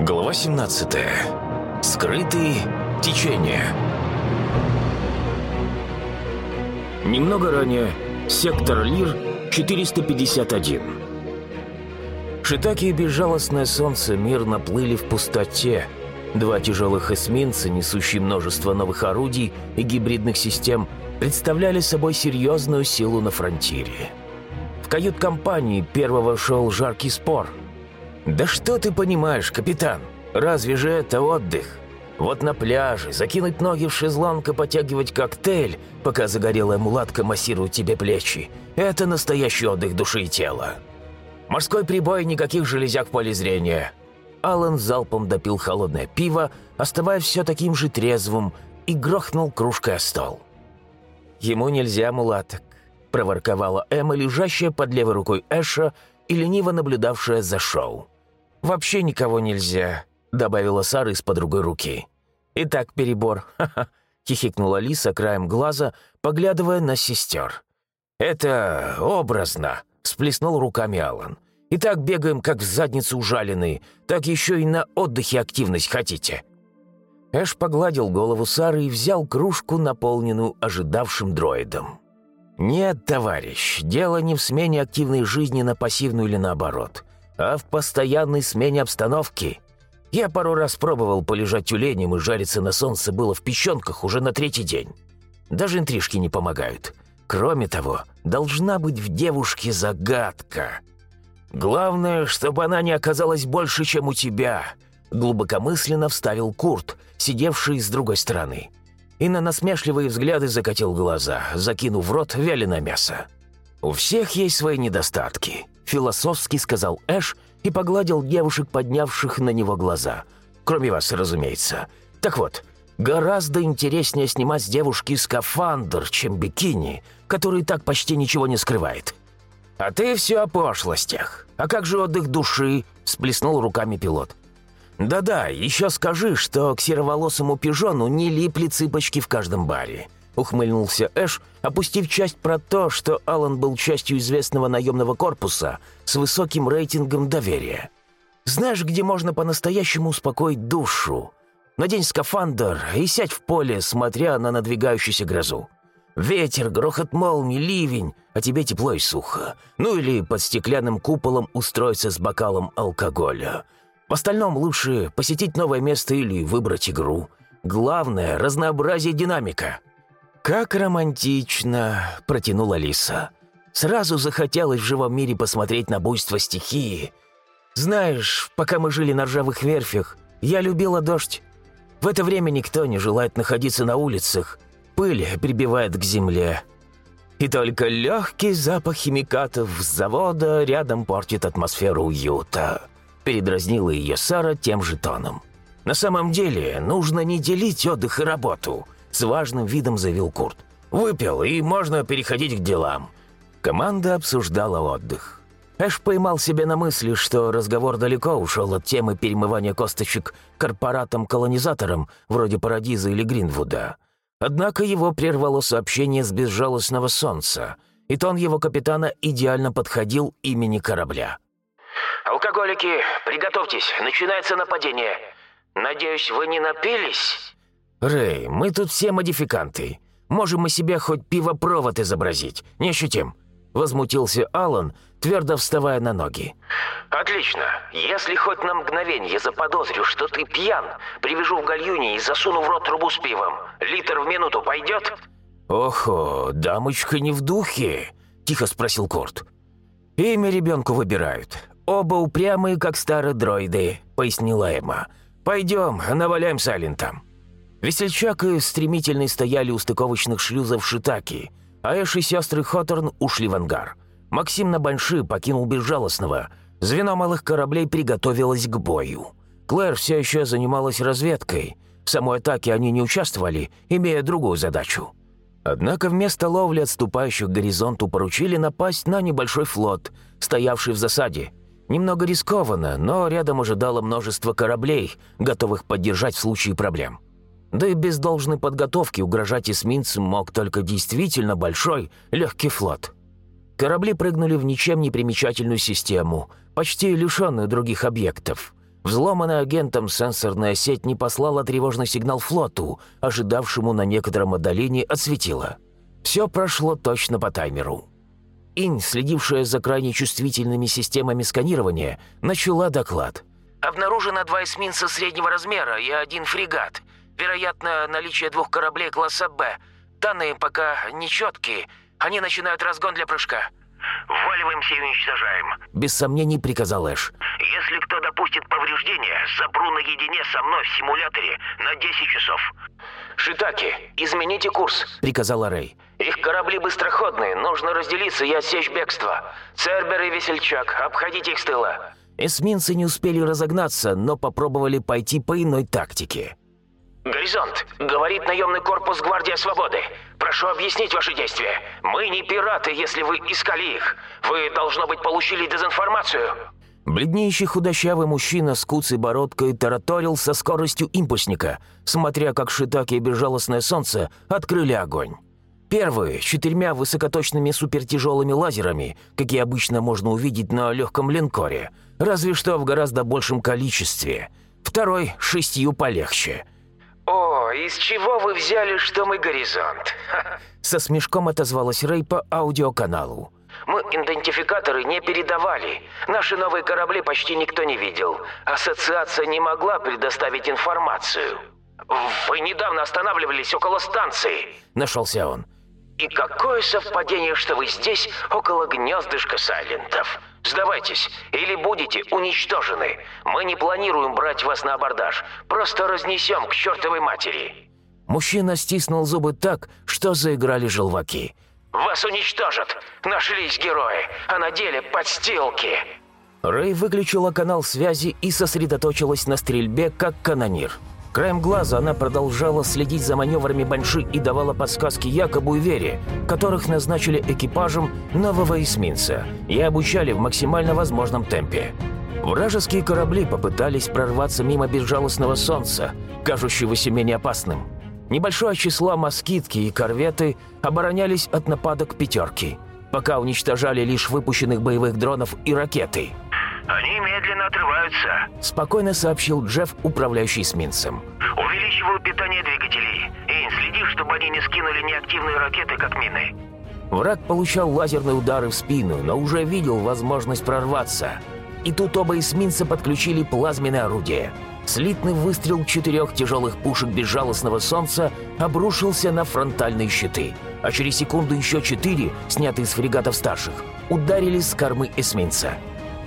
Глава 17. Скрытые течения. Немного ранее. Сектор Лир, 451. Шитаки и безжалостное солнце мирно плыли в пустоте. Два тяжелых эсминца, несущие множество новых орудий и гибридных систем, представляли собой серьезную силу на фронтире. В кают-компании первого шел жаркий спор – «Да что ты понимаешь, капитан? Разве же это отдых? Вот на пляже закинуть ноги в шезлонг и потягивать коктейль, пока загорелая мулатка массирует тебе плечи – это настоящий отдых души и тела. Морской прибой, никаких железяк в поле зрения». Алан залпом допил холодное пиво, оставаясь все таким же трезвым, и грохнул кружкой о стол. «Ему нельзя, мулаток», – проворковала Эмма, лежащая под левой рукой Эша и лениво наблюдавшая за шоу. «Вообще никого нельзя», — добавила Сара из-под другой руки. «Итак, перебор, ха-ха», — хихикнула Лиса краем глаза, поглядывая на сестер. «Это образно», — всплеснул руками Алан. «И так бегаем, как в задницу ужаленные, так еще и на отдыхе активность хотите». Эш погладил голову Сары и взял кружку, наполненную ожидавшим дроидом. «Нет, товарищ, дело не в смене активной жизни на пассивную или наоборот а в постоянной смене обстановки. Я пару раз пробовал полежать тюленем и жариться на солнце было в печенках уже на третий день. Даже интрижки не помогают. Кроме того, должна быть в девушке загадка. Главное, чтобы она не оказалась больше, чем у тебя», — глубокомысленно вставил Курт, сидевший с другой стороны. И на насмешливые взгляды закатил глаза, закинув в рот вяленое мясо. «У всех есть свои недостатки философски сказал Эш и погладил девушек, поднявших на него глаза. Кроме вас, разумеется. Так вот, гораздо интереснее снимать с девушки скафандр, чем бикини, который так почти ничего не скрывает. А ты все о пошлостях. А как же отдых души? Сплеснул руками пилот. «Да-да, еще скажи, что к сероволосому пижону не липли цыпочки в каждом баре ухмыльнулся Эш, опустив часть про то, что Алан был частью известного наемного корпуса с высоким рейтингом доверия. «Знаешь, где можно по-настоящему успокоить душу? Надень скафандр и сядь в поле, смотря на надвигающуюся грозу. Ветер, грохот молний, ливень, а тебе тепло и сухо. Ну или под стеклянным куполом устроиться с бокалом алкоголя. В остальном лучше посетить новое место или выбрать игру. Главное – разнообразие динамика». «Как романтично!» – протянула Лиса. «Сразу захотелось в живом мире посмотреть на буйство стихии. Знаешь, пока мы жили на ржавых верфях, я любила дождь. В это время никто не желает находиться на улицах. Пыль прибивает к земле. И только легкий запах химикатов с завода рядом портит атмосферу уюта». Передразнила ее Сара тем же тоном. «На самом деле нужно не делить отдых и работу». С важным видом заявил Курт. «Выпил, и можно переходить к делам». Команда обсуждала отдых. Эш поймал себя на мысли, что разговор далеко ушел от темы перемывания косточек корпоратам-колонизаторам, вроде Парадиза или Гринвуда. Однако его прервало сообщение с безжалостного солнца, и тон его капитана идеально подходил имени корабля. «Алкоголики, приготовьтесь, начинается нападение. Надеюсь, вы не напились?» «Рэй, мы тут все модификанты. Можем мы себе хоть пивопровод изобразить. Не ощутим?» Возмутился Алан, твердо вставая на ноги. «Отлично. Если хоть на мгновение заподозрю, что ты пьян, привяжу в гальюне и засуну в рот трубу с пивом. Литр в минуту пойдет?» «Охо, дамочка не в духе?» – тихо спросил Корт. «Имя ребенку выбирают. Оба упрямые, как старые дроиды», – пояснила Эмма. «Пойдем, наваляем Сайлентом». Весельчак и Стремительный стояли у стыковочных шлюзов Шитаки, а Эш и сестры Хоторн ушли в ангар. Максим на Банши покинул Безжалостного. Звено малых кораблей приготовилось к бою. Клэр все еще занималась разведкой. В самой атаке они не участвовали, имея другую задачу. Однако вместо ловли отступающих к горизонту поручили напасть на небольшой флот, стоявший в засаде. Немного рискованно, но рядом ожидало множество кораблей, готовых поддержать в случае проблем. Да и без должной подготовки угрожать эсминцам мог только действительно большой, легкий флот. Корабли прыгнули в ничем не примечательную систему, почти лишенную других объектов. Взломанная агентом сенсорная сеть не послала тревожный сигнал флоту, ожидавшему на некотором отдалении от светила. Все прошло точно по таймеру. Инь, следившая за крайне чувствительными системами сканирования, начала доклад. «Обнаружено два эсминца среднего размера и один фрегат. Вероятно, наличие двух кораблей класса «Б». Данные пока нечеткие. Они начинают разгон для прыжка». «Вваливаемся и уничтожаем», — без сомнений приказал Эш. «Если кто допустит повреждения, запру наедине со мной в симуляторе на 10 часов». «Шитаки, измените курс», — приказала Рэй. «Их корабли быстроходные, нужно разделиться и отсечь бегство. Цербер и Весельчак, обходите их с тыла». Эсминцы не успели разогнаться, но попробовали пойти по иной тактике. «Горизонт!» — говорит наемный корпус Гвардия Свободы. «Прошу объяснить ваши действия. Мы не пираты, если вы искали их. Вы, должно быть, получили дезинформацию». Бледнейший худощавый мужчина с куцей бородкой тараторил со скоростью импульсника, смотря как Шитаки и Безжалостное Солнце открыли огонь. Первый — четырьмя высокоточными супертяжелыми лазерами, какие обычно можно увидеть на легком линкоре, разве что в гораздо большем количестве. Второй — шестью полегче — «О, из чего вы взяли, что мы горизонт?» Со смешком отозвалась Рэй по аудиоканалу. «Мы идентификаторы не передавали. Наши новые корабли почти никто не видел. Ассоциация не могла предоставить информацию. Вы недавно останавливались около станции». Нашелся он. «И какое совпадение, что вы здесь, около гнездышка Сайлентов?» Сдавайтесь, или будете уничтожены. Мы не планируем брать вас на абордаж. Просто разнесем к чертовой матери». Мужчина стиснул зубы так, что заиграли желваки. «Вас уничтожат! Нашлись герои, а на деле подстилки!» Рэй выключила канал связи и сосредоточилась на стрельбе, как канонир. Краем глаза она продолжала следить за маневрами Банши и давала подсказки Якобу и Вере, которых назначили экипажем нового эсминца и обучали в максимально возможном темпе. Вражеские корабли попытались прорваться мимо безжалостного солнца, кажущегося менее опасным. Небольшое число москитки и корветы оборонялись от нападок пятерки, пока уничтожали лишь выпущенных боевых дронов и ракеты – «Они медленно отрываются», — спокойно сообщил Джефф, управляющий эсминцем. «Увеличиваю питание двигателей. Эйн, следи, чтобы они не скинули неактивные ракеты, как мины». Враг получал лазерные удары в спину, но уже видел возможность прорваться. И тут оба эсминца подключили плазменное орудие. Слитный выстрел четырех тяжелых пушек безжалостного солнца обрушился на фронтальные щиты, а через секунду еще четыре, снятые с фрегатов старших, ударили с кормы эсминца.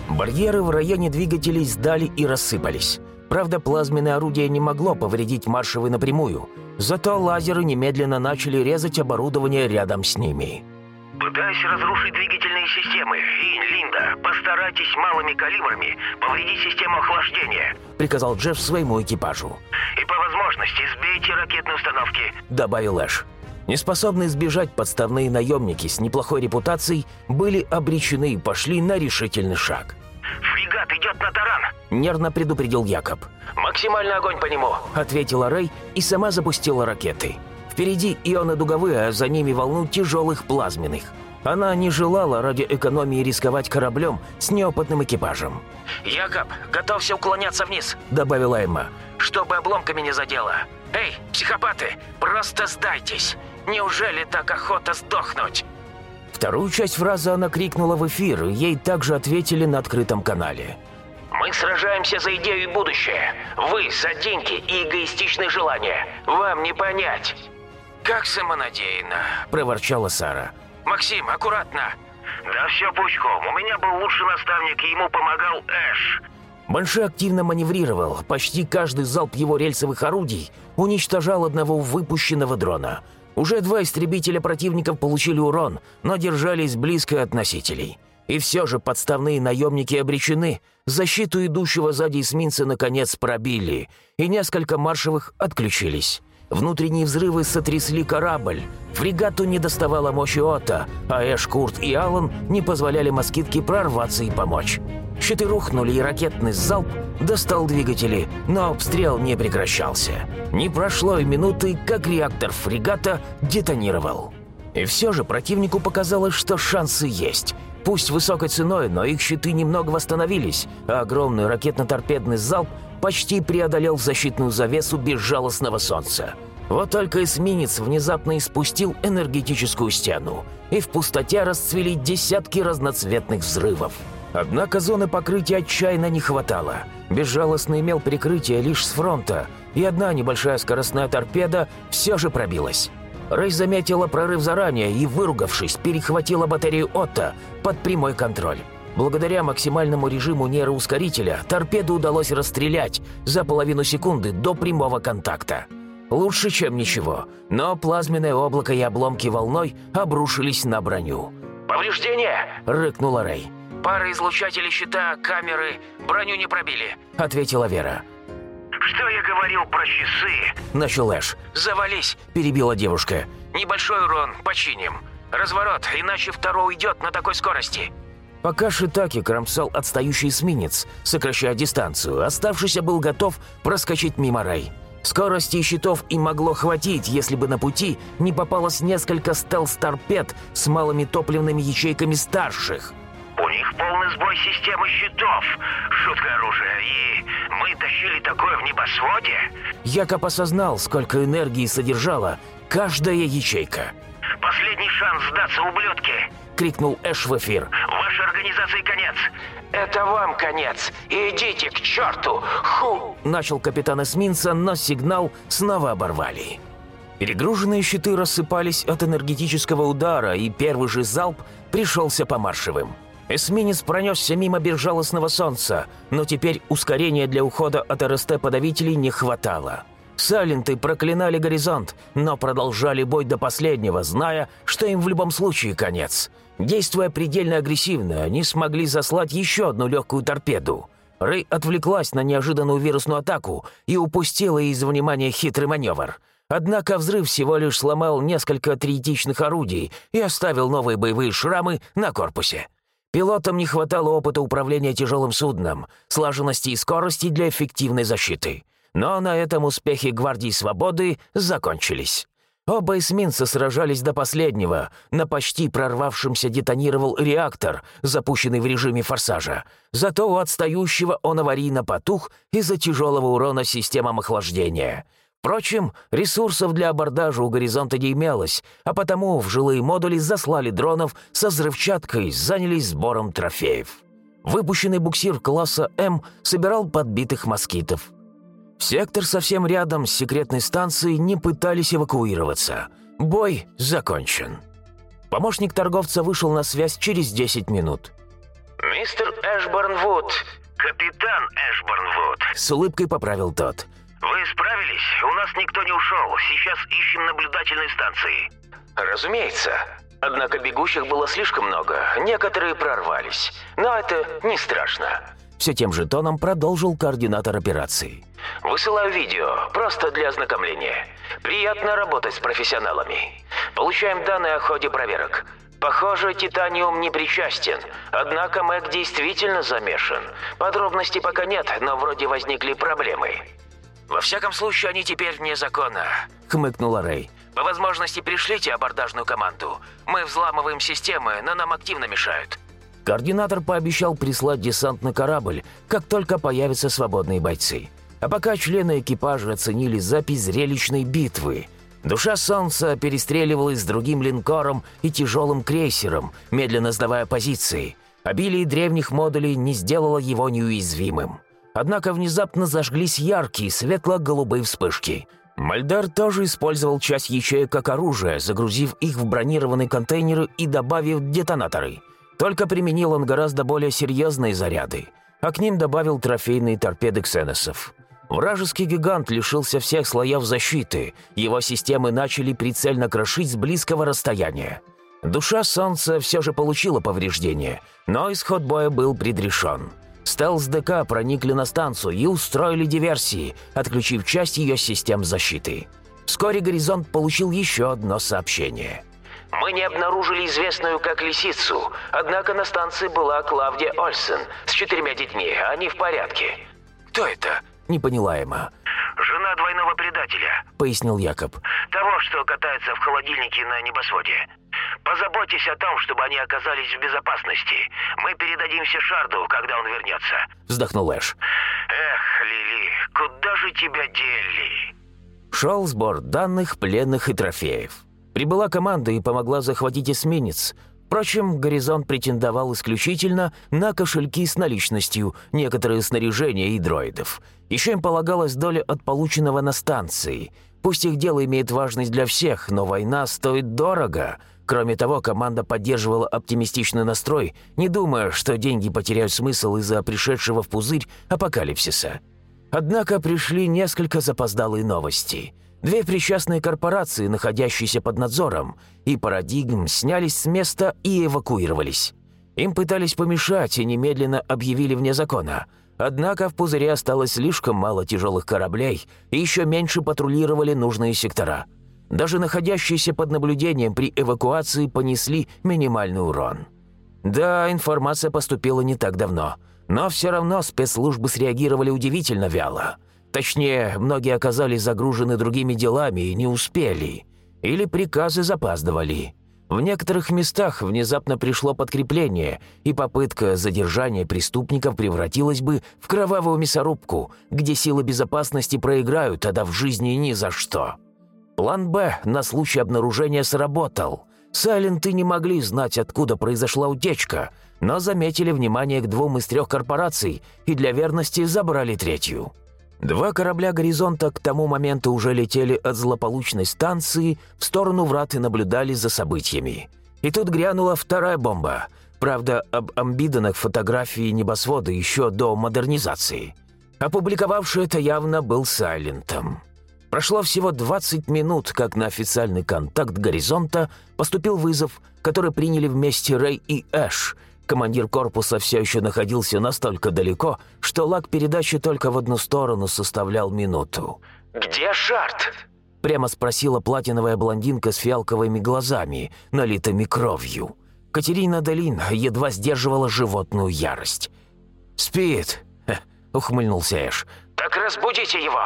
Барьеры в районе двигателей сдали и рассыпались. Правда, плазменное орудие не могло повредить маршевы напрямую, зато лазеры немедленно начали резать оборудование рядом с ними. «Пытаюсь разрушить двигательные системы. И, Линда, постарайтесь малыми калибрами повредить систему охлаждения», — приказал Джефф своему экипажу. «И по возможности сбейте ракетные установки», — добавил Эш. Неспособные сбежать подставные наемники с неплохой репутацией были обречены и пошли на решительный шаг. «Фрегат идет на таран!» – нервно предупредил Якоб. «Максимальный огонь по нему!» – ответила Рэй и сама запустила ракеты. Впереди ионы дуговые, а за ними волну тяжелых плазменных. Она не желала ради экономии рисковать кораблем с неопытным экипажем. «Якоб, готовься уклоняться вниз!» – добавила Эмма. «Чтобы обломками не задело!» «Эй, психопаты, просто сдайтесь! Неужели так охота сдохнуть?» Вторую часть фразы она крикнула в эфир, и ей также ответили на открытом канале. «Мы сражаемся за идею и будущее. Вы за деньги и эгоистичные желания. Вам не понять». «Как самонадеянно», – проворчала Сара. «Максим, аккуратно». «Да все пучком. У меня был лучший наставник, и ему помогал Эш. Банши активно маневрировал, почти каждый залп его рельсовых орудий уничтожал одного выпущенного дрона. Уже два истребителя противников получили урон, но держались близко от носителей. И все же подставные наемники обречены, защиту идущего сзади эсминца наконец пробили, и несколько маршевых отключились. Внутренние взрывы сотрясли корабль. Фрегату не доставала мощи Ота, а Эш, Курт и Аллан не позволяли москитке прорваться и помочь. Щиты рухнули, и ракетный залп достал двигатели, но обстрел не прекращался. Не прошло и минуты, как реактор фрегата детонировал. И все же противнику показалось, что шансы есть. Пусть высокой ценой, но их щиты немного восстановились, а огромный ракетно-торпедный залп почти преодолел защитную завесу безжалостного солнца. Вот только эсминец внезапно испустил энергетическую стену, и в пустоте расцвели десятки разноцветных взрывов. Однако зоны покрытия отчаянно не хватало. Безжалостно имел прикрытие лишь с фронта, и одна небольшая скоростная торпеда все же пробилась. Рэй заметила прорыв заранее и, выругавшись, перехватила батарею Отто под прямой контроль. Благодаря максимальному режиму нейроускорителя торпеду удалось расстрелять за половину секунды до прямого контакта. Лучше, чем ничего, но плазменное облако и обломки волной обрушились на броню. «Повреждение!» — рыкнула Рэй. «Пара излучателей щита, камеры, броню не пробили», — ответила Вера. «Что я говорил про часы?» — начал Эш. «Завались!» — перебила девушка. «Небольшой урон, починим. Разворот, иначе второй уйдет на такой скорости». Пока Шитаки кромсал отстающий эсминец, сокращая дистанцию, оставшийся был готов проскочить мимо Рэй. Скорости щитов им могло хватить, если бы на пути не попалось несколько стелс-торпед с малыми топливными ячейками старших. «У них полный сбой системы щитов. Шутка оружия. И мы тащили такое в небосводе?» Якоб осознал, сколько энергии содержала каждая ячейка. «Последний шанс сдаться, ублюдки!» — крикнул Эш в эфир. «Вашей организации конец! Это вам конец! Идите к черту! Ху!» Начал капитан эсминца, но сигнал снова оборвали. Перегруженные щиты рассыпались от энергетического удара, и первый же залп пришелся по маршевым. Эсминец пронесся мимо безжалостного солнца, но теперь ускорения для ухода от РСТ-подавителей не хватало. Сайленты проклинали горизонт, но продолжали бой до последнего, зная, что им в любом случае конец. Действуя предельно агрессивно, они смогли заслать еще одну легкую торпеду. Рэй отвлеклась на неожиданную вирусную атаку и упустила из внимания хитрый маневр. Однако взрыв всего лишь сломал несколько триетичных орудий и оставил новые боевые шрамы на корпусе. Пилотам не хватало опыта управления тяжелым судном, слаженности и скорости для эффективной защиты. Но на этом успехи Гвардии Свободы закончились. Оба эсминца сражались до последнего. На почти прорвавшемся детонировал реактор, запущенный в режиме форсажа. Зато у отстающего он аварийно потух из-за тяжелого урона системам охлаждения. Впрочем, ресурсов для абордажа у горизонта не имелось, а потому в жилые модули заслали дронов со взрывчаткой, занялись сбором трофеев. Выпущенный буксир класса М собирал подбитых москитов. Сектор совсем рядом с секретной станцией не пытались эвакуироваться. Бой закончен. Помощник торговца вышел на связь через 10 минут. «Мистер Эшборнвуд, капитан Эшборнвуд», — с улыбкой поправил тот. «Вы справились? У нас никто не ушел. Сейчас ищем наблюдательные станции». «Разумеется. Однако бегущих было слишком много. Некоторые прорвались. Но это не страшно». Все тем же тоном продолжил координатор операции. Высылаю видео, просто для ознакомления. Приятно работать с профессионалами. Получаем данные о ходе проверок. Похоже, Титаниум не причастен, однако Мэг действительно замешан. Подробностей пока нет, но вроде возникли проблемы. Во всяком случае, они теперь вне закона. Хмыкнула Рэй. По возможности пришлите абордажную команду. Мы взламываем системы, но нам активно мешают. Координатор пообещал прислать десантный корабль, как только появятся свободные бойцы. А пока члены экипажа оценили запись зрелищной битвы. Душа Солнца перестреливалась с другим линкором и тяжелым крейсером, медленно сдавая позиции. Обилие древних модулей не сделало его неуязвимым. Однако внезапно зажглись яркие светло-голубые вспышки. Мальдар тоже использовал часть ячеек как оружие, загрузив их в бронированные контейнеры и добавив детонаторы. Только применил он гораздо более серьезные заряды, а к ним добавил трофейные торпеды ксеносов. Вражеский гигант лишился всех слоев защиты, его системы начали прицельно крошить с близкого расстояния. Душа Солнца все же получила повреждения, но исход боя был предрешен. Стелс ДК проникли на станцию и устроили диверсии, отключив часть ее систем защиты. Вскоре «Горизонт» получил еще одно сообщение. «Мы не обнаружили известную как Лисицу, однако на станции была Клавдия Ольсен с четырьмя детьми, они в порядке. Кто это?» Не поняла Эмма. «Жена двойного предателя», — пояснил Якоб. «Того, что катается в холодильнике на небосводе. Позаботьтесь о том, чтобы они оказались в безопасности. Мы передадим Шарду, когда он вернется». Вздохнул Эш. «Эх, Лили, куда же тебя дели?» Шел сбор данных, пленных и трофеев. Прибыла команда и помогла захватить эсминец. Впрочем, «Горизонт» претендовал исключительно на кошельки с наличностью, некоторые снаряжения и дроидов. Еще им полагалась доля от полученного на станции. Пусть их дело имеет важность для всех, но война стоит дорого. Кроме того, команда поддерживала оптимистичный настрой, не думая, что деньги потеряют смысл из-за пришедшего в пузырь апокалипсиса. Однако пришли несколько запоздалые новости. Две причастные корпорации, находящиеся под надзором, и парадигм снялись с места и эвакуировались. Им пытались помешать и немедленно объявили вне закона. Однако в пузыре осталось слишком мало тяжелых кораблей и еще меньше патрулировали нужные сектора. Даже находящиеся под наблюдением при эвакуации понесли минимальный урон. Да, информация поступила не так давно – но все равно спецслужбы среагировали удивительно вяло. Точнее, многие оказались загружены другими делами и не успели. Или приказы запаздывали. В некоторых местах внезапно пришло подкрепление, и попытка задержания преступников превратилась бы в кровавую мясорубку, где силы безопасности проиграют, отдав жизни ни за что. План «Б» на случай обнаружения сработал. Сайленты не могли знать, откуда произошла утечка, но заметили внимание к двум из трех корпораций и для верности забрали третью. Два корабля «Горизонта» к тому моменту уже летели от злополучной станции в сторону врат и наблюдали за событиями. И тут грянула вторая бомба. Правда, об амбиданах фотографии небосвода еще до модернизации. Опубликовавший это явно был Сайлентом. Прошло всего 20 минут, как на официальный контакт «Горизонта» поступил вызов, который приняли вместе Рэй и Эш – Командир корпуса все еще находился настолько далеко, что лаг передачи только в одну сторону составлял минуту. «Где Шарт?» Прямо спросила платиновая блондинка с фиалковыми глазами, налитыми кровью. Катерина Долин едва сдерживала животную ярость. «Спит», — ухмыльнулся Эш. «Так разбудите его!»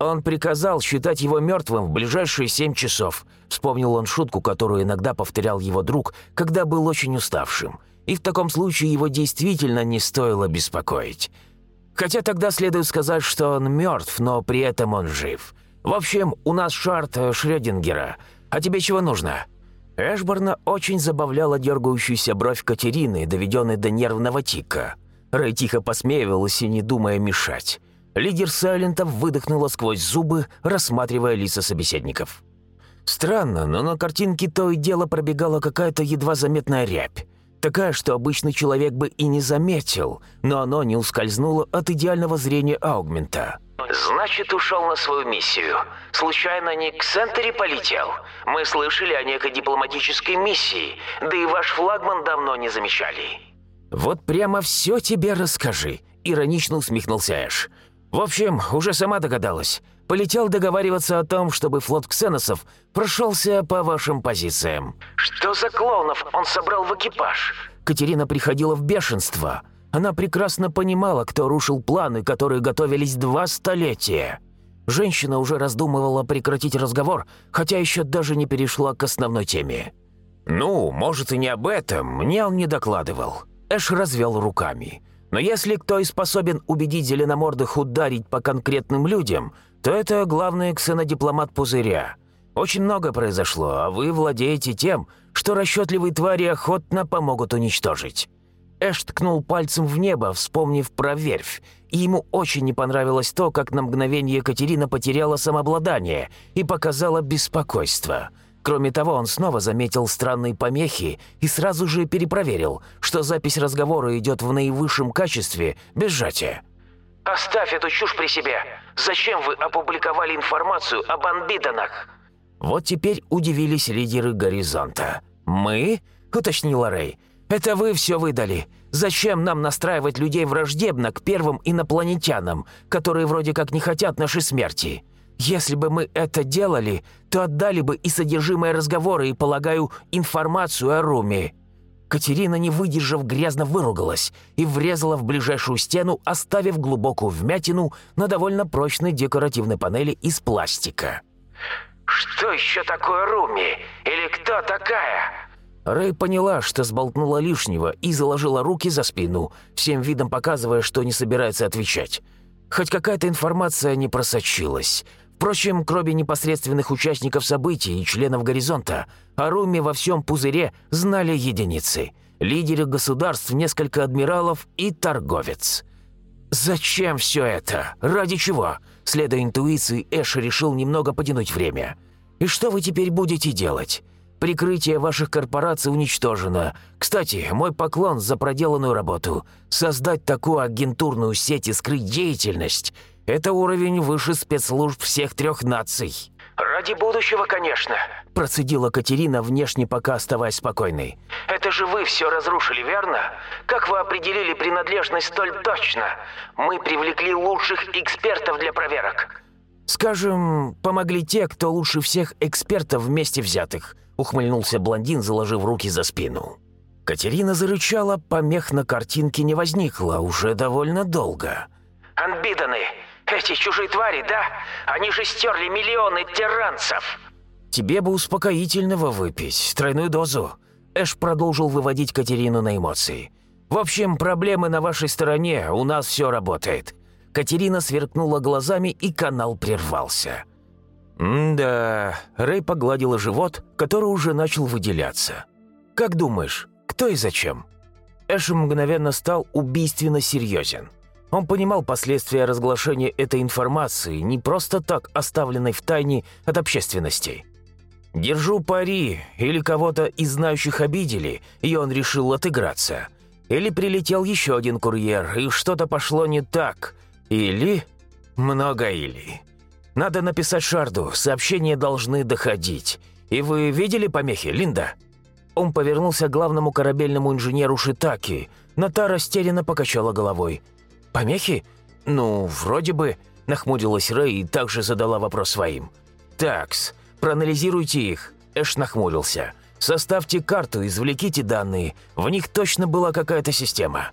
Он приказал считать его мертвым в ближайшие семь часов. Вспомнил он шутку, которую иногда повторял его друг, когда был очень уставшим и в таком случае его действительно не стоило беспокоить. Хотя тогда следует сказать, что он мертв, но при этом он жив. В общем, у нас шарт э, Шрёдингера. А тебе чего нужно?» Эшборна очень забавляла дергающуюся бровь Катерины, доведенной до нервного тика. Рэй тихо посмеивалась и не думая мешать. Лидер Сайлентов выдохнула сквозь зубы, рассматривая лица собеседников. Странно, но на картинке то и дело пробегала какая-то едва заметная рябь. Такая, что обычный человек бы и не заметил, но оно не ускользнуло от идеального зрения аугмента. «Значит, ушел на свою миссию. Случайно не к Сентери полетел? Мы слышали о некой дипломатической миссии, да и ваш флагман давно не замечали». «Вот прямо все тебе расскажи», — иронично усмехнулся Эш. «В общем, уже сама догадалась. Полетел договариваться о том, чтобы флот ксеносов прошелся по вашим позициям». «Что за клоунов он собрал в экипаж?» Катерина приходила в бешенство. Она прекрасно понимала, кто рушил планы, которые готовились два столетия. Женщина уже раздумывала прекратить разговор, хотя еще даже не перешла к основной теме. «Ну, может, и не об этом, мне он не докладывал». Эш развел руками. «Но если кто и способен убедить зеленомордых ударить по конкретным людям, то это главный ксенодипломат Пузыря. Очень много произошло, а вы владеете тем, что расчетливые твари охотно помогут уничтожить». Эш ткнул пальцем в небо, вспомнив про верфь, и ему очень не понравилось то, как на мгновение Екатерина потеряла самообладание и показала беспокойство. Кроме того, он снова заметил странные помехи и сразу же перепроверил, что запись разговора идет в наивысшем качестве, без сжатия. «Оставь эту чушь при себе! Зачем вы опубликовали информацию об анбиданах?» Вот теперь удивились лидеры «Горизонта». «Мы?» — уточнила Рэй. «Это вы все выдали. Зачем нам настраивать людей враждебно к первым инопланетянам, которые вроде как не хотят нашей смерти? Если бы мы это делали, то отдали бы и содержимое разговора, и, полагаю, информацию о Руме». Катерина, не выдержав, грязно выругалась и врезала в ближайшую стену, оставив глубокую вмятину на довольно прочной декоративной панели из пластика. «Что еще такое Руми? Или кто такая?» Рэй поняла, что сболтнула лишнего и заложила руки за спину, всем видом показывая, что не собирается отвечать. Хоть какая-то информация не просочилась. Впрочем, кроме непосредственных участников событий и членов «Горизонта», о Руме во всем пузыре знали единицы. Лидеры государств, несколько адмиралов и торговец. «Зачем все это? Ради чего?» Следуя интуиции, Эш решил немного потянуть время. «И что вы теперь будете делать? Прикрытие ваших корпораций уничтожено. Кстати, мой поклон за проделанную работу. Создать такую агентурную сеть и скрыть деятельность – это уровень выше спецслужб всех трех наций». «Ради будущего, конечно», – процедила Катерина, внешне пока оставаясь спокойной. «Это же вы все разрушили, верно? Как вы определили принадлежность столь точно? Мы привлекли лучших экспертов для проверок». «Скажем, помогли те, кто лучше всех экспертов вместе взятых», ухмыльнулся блондин, заложив руки за спину. Катерина зарычала, помех на картинке не возникло, уже довольно долго. «Анбиданы! Эти чужие твари, да? Они же стерли миллионы тиранцев!» «Тебе бы успокоительного выпить, тройную дозу». Эш продолжил выводить Катерину на эмоции. «В общем, проблемы на вашей стороне, у нас все работает». Катерина сверкнула глазами, и канал прервался. «М-да...» Рэй погладила живот, который уже начал выделяться. «Как думаешь, кто и зачем?» Эш мгновенно стал убийственно серьезен. Он понимал последствия разглашения этой информации, не просто так оставленной в тайне от общественности. «Держу пари, или кого-то из знающих обидели, и он решил отыграться. Или прилетел еще один курьер, и что-то пошло не так. Или... Много или...» Надо написать Шарду, сообщения должны доходить. И вы видели помехи, Линда?» Он повернулся к главному корабельному инженеру Шитаки, но та растерянно покачала головой. «Помехи? Ну, вроде бы...» – нахмурилась Рэй и также задала вопрос своим. «Такс, проанализируйте их», – Эш нахмурился. «Составьте карту, извлеките данные, в них точно была какая-то система».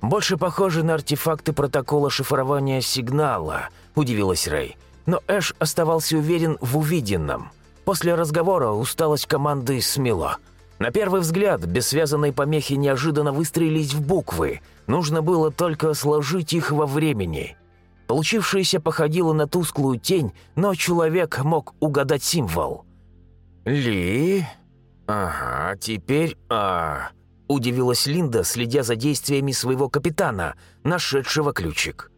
«Больше похоже на артефакты протокола шифрования сигнала», – удивилась Рэй. Но Эш оставался уверен в увиденном. После разговора усталость команды смело. На первый взгляд, бессвязанные помехи неожиданно выстроились в буквы. Нужно было только сложить их во времени. Получившееся походило на тусклую тень, но человек мог угадать символ. «Ли? Ага, теперь А...» – удивилась Линда, следя за действиями своего капитана, нашедшего ключик.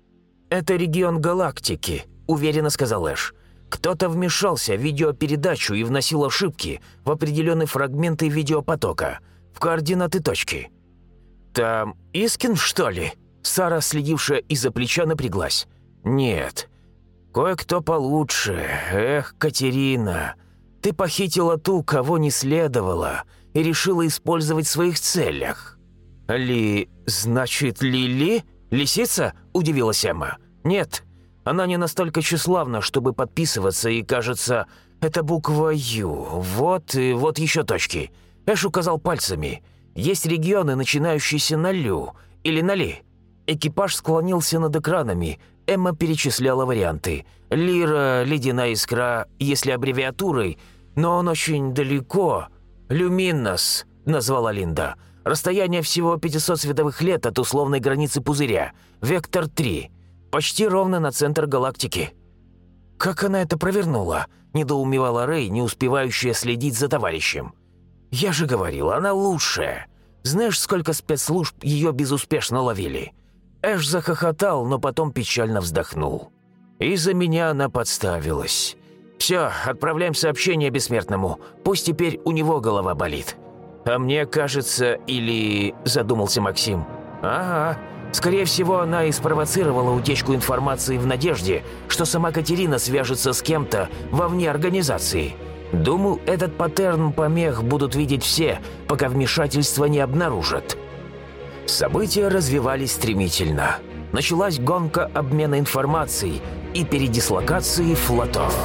«Это регион галактики», – уверенно сказал Эш. «Кто-то вмешался в видеопередачу и вносил ошибки в определенные фрагменты видеопотока, в координаты точки». «Там Искин, что ли?» Сара, следившая из-за плеча, напряглась. «Нет. Кое-кто получше. Эх, Катерина, ты похитила ту, кого не следовало, и решила использовать в своих целях». «Ли... значит, Лили? Лисица?» – удивилась Эмма. «Нет, она не настолько тщеславна, чтобы подписываться, и, кажется, это буква «Ю». Вот и вот еще точки. Эш указал пальцами. Есть регионы, начинающиеся на «Лю» или на «Ли». Экипаж склонился над экранами. Эмма перечисляла варианты. «Лира», «Ледяная искра», если аббревиатурой, но он очень далеко. «Люминнос», — назвала Линда. «Расстояние всего 500 световых лет от условной границы пузыря. Вектор 3». Почти ровно на центр галактики». «Как она это провернула?» – недоумевала Рэй, не успевающая следить за товарищем. «Я же говорил, она лучшая. Знаешь, сколько спецслужб ее безуспешно ловили?» Эш захохотал, но потом печально вздохнул. «Из-за меня она подставилась. Все, отправляем сообщение бессмертному. Пусть теперь у него голова болит». «А мне кажется, или...» – задумался Максим. «Ага, Скорее всего, она и спровоцировала утечку информации в надежде, что сама Катерина свяжется с кем-то вовне организации. Думаю, этот паттерн помех будут видеть все, пока вмешательство не обнаружат. События развивались стремительно. Началась гонка обмена информацией и передислокации флотов.